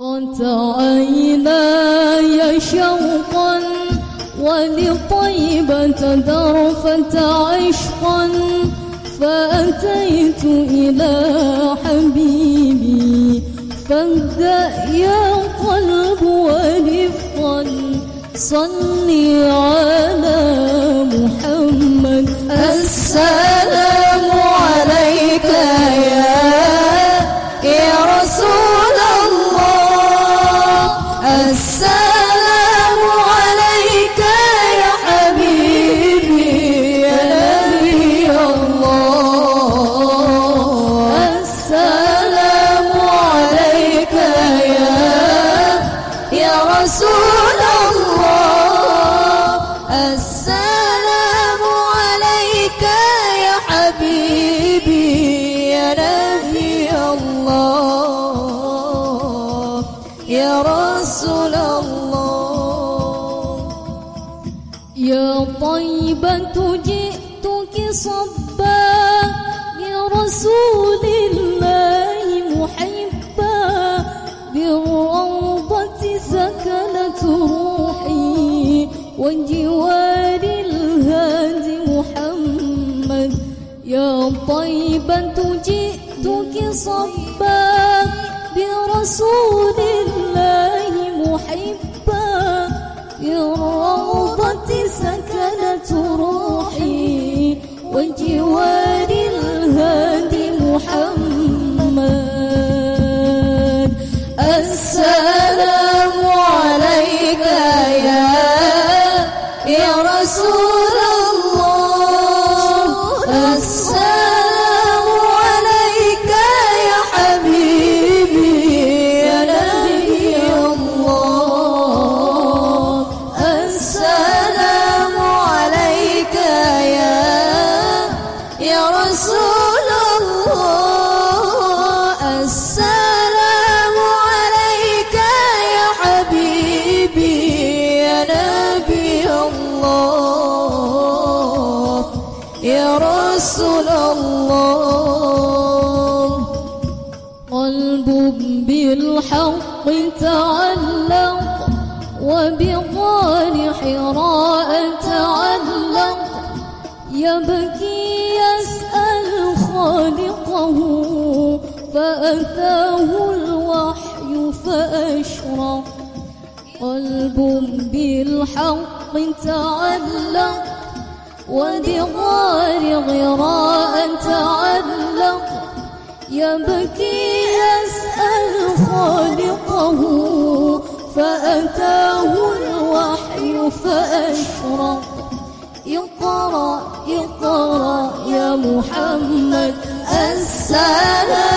قد عيناي شوقا ولطيبة درفة عشقا فأتيت إلى حبيبي فابدأ يا قلب ورفقا صلي على محمد. السلام عليك يا يا رسول السلام يا رسول الله. يا طيبة جئتك صبا لرسول الله محبا. بالروضة سكنت روحي وجوار الهادي محمد. يا طيبة جئتك صبا برسول الله محبا بالروضة سكنت روحي وجوار السلام عليك يا يا رسول الله. السلام عليك يا حبيبي يا نبي الله. يا رسول الله. قلب بالحق تعلق وبغار حراء تعلق. يبكي يسأل خالقه فأتاه الوحي فأشرق. قلب بالحق تعلق وبغار غراء تعلق. يبكي يسأل خالقه فأتاه الوحي فأشرق. اقرأ اقرأ يا محمد السلام